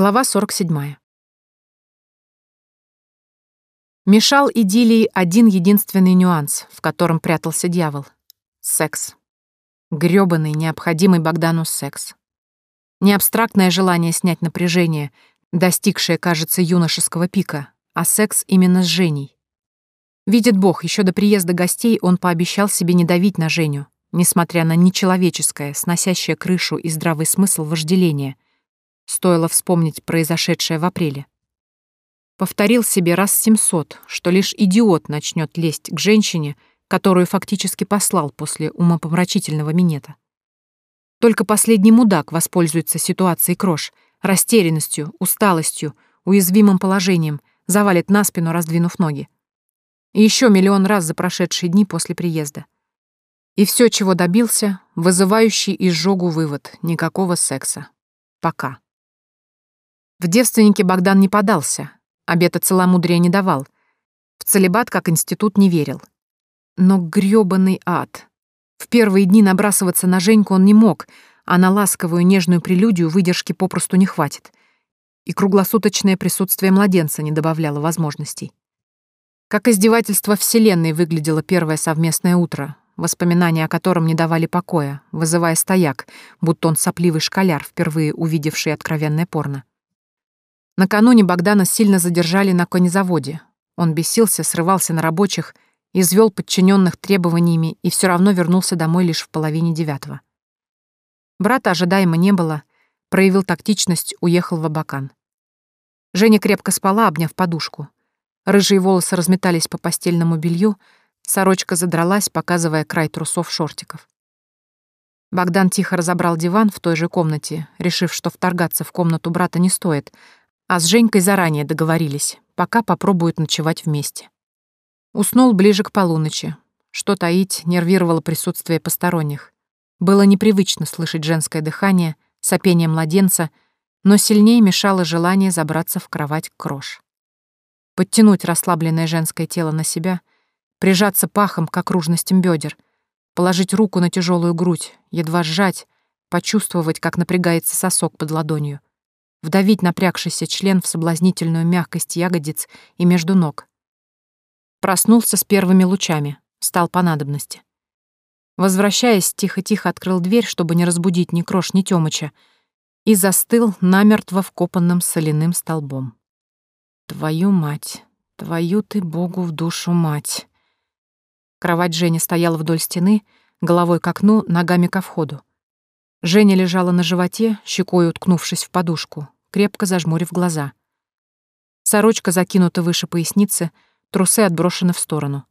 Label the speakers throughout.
Speaker 1: Глава 47. Мешал идиллии один единственный нюанс, в котором прятался дьявол — секс. Грёбаный, необходимый Богдану секс. Не абстрактное желание снять напряжение, достигшее, кажется, юношеского пика, а секс именно с Женей. Видит Бог, еще до приезда гостей он пообещал себе не давить на Женю, несмотря на нечеловеческое, сносящее крышу и здравый смысл вожделения — Стоило вспомнить произошедшее в апреле. Повторил себе раз семьсот, что лишь идиот начнет лезть к женщине, которую фактически послал после умопомрачительного минета. Только последний мудак воспользуется ситуацией крош, растерянностью, усталостью, уязвимым положением, завалит на спину, раздвинув ноги. И еще миллион раз за прошедшие дни после приезда. И все, чего добился, вызывающий изжогу вывод — никакого секса. Пока. В девственнике Богдан не подался, обета целомудрия не давал. В целебат как институт не верил. Но грёбаный ад. В первые дни набрасываться на Женьку он не мог, а на ласковую нежную прелюдию выдержки попросту не хватит. И круглосуточное присутствие младенца не добавляло возможностей. Как издевательство Вселенной выглядело первое совместное утро, воспоминания о котором не давали покоя, вызывая стояк, будто он сопливый школяр, впервые увидевший откровенное порно. Накануне Богдана сильно задержали на конезаводе. Он бесился, срывался на рабочих, извел подчиненных требованиями и все равно вернулся домой лишь в половине девятого. Брата ожидаемо не было, проявил тактичность, уехал в Абакан. Женя крепко спала, обняв подушку. Рыжие волосы разметались по постельному белью, сорочка задралась, показывая край трусов-шортиков. Богдан тихо разобрал диван в той же комнате, решив, что вторгаться в комнату брата не стоит, а с Женькой заранее договорились, пока попробуют ночевать вместе. Уснул ближе к полуночи. Что таить, нервировало присутствие посторонних. Было непривычно слышать женское дыхание, сопение младенца, но сильнее мешало желание забраться в кровать крош. Подтянуть расслабленное женское тело на себя, прижаться пахом к окружностям бедер, положить руку на тяжелую грудь, едва сжать, почувствовать, как напрягается сосок под ладонью — вдавить напрягшийся член в соблазнительную мягкость ягодиц и между ног. Проснулся с первыми лучами, стал по надобности. Возвращаясь, тихо-тихо открыл дверь, чтобы не разбудить ни Крош, ни Тёмыча, и застыл намертво вкопанным соляным столбом. Твою мать, твою ты богу в душу мать. Кровать Жени стояла вдоль стены, головой к окну, ногами ко входу. Женя лежала на животе, щекой уткнувшись в подушку, крепко зажмурив глаза. Сорочка закинута выше поясницы, трусы отброшены в сторону.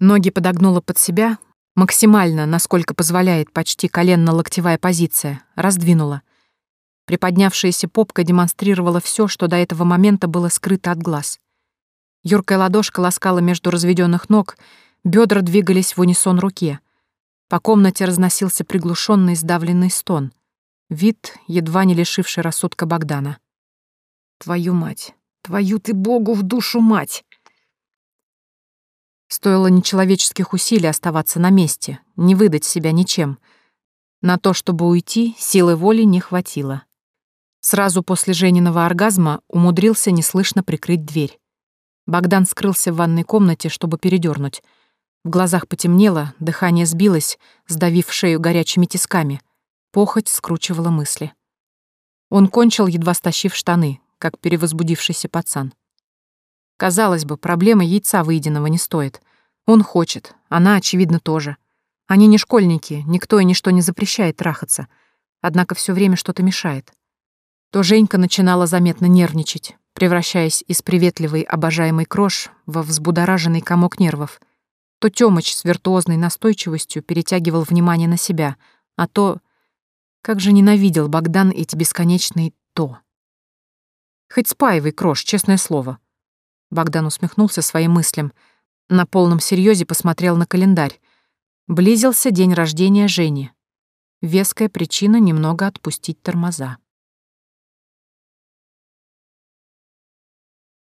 Speaker 1: Ноги подогнула под себя, максимально, насколько позволяет почти коленно-локтевая позиция, раздвинула. Приподнявшаяся попка демонстрировала все, что до этого момента было скрыто от глаз. Юркая ладошка ласкала между разведенных ног, бедра двигались в унисон руке. По комнате разносился приглушенный сдавленный стон. Вид, едва не лишивший рассудка Богдана. «Твою мать! Твою ты Богу в душу мать!» Стоило нечеловеческих усилий оставаться на месте, не выдать себя ничем. На то, чтобы уйти, силы воли не хватило. Сразу после Жениного оргазма умудрился неслышно прикрыть дверь. Богдан скрылся в ванной комнате, чтобы передернуть — в глазах потемнело, дыхание сбилось, сдавив шею горячими тисками. Похоть скручивала мысли. Он кончил, едва стащив штаны, как перевозбудившийся пацан. Казалось бы, проблема яйца выеденного не стоит. Он хочет, она, очевидно, тоже. Они не школьники, никто и ничто не запрещает трахаться. Однако все время что-то мешает. То Женька начинала заметно нервничать, превращаясь из приветливой, обожаемой крош во взбудораженный комок нервов — то Тёмыч с виртуозной настойчивостью перетягивал внимание на себя, а то... Как же ненавидел Богдан эти бесконечные «то». Хоть спаивай, крош, честное слово. Богдан усмехнулся своим мыслям. На полном серьезе посмотрел на календарь. Близился день рождения Жени. Веская причина немного отпустить тормоза.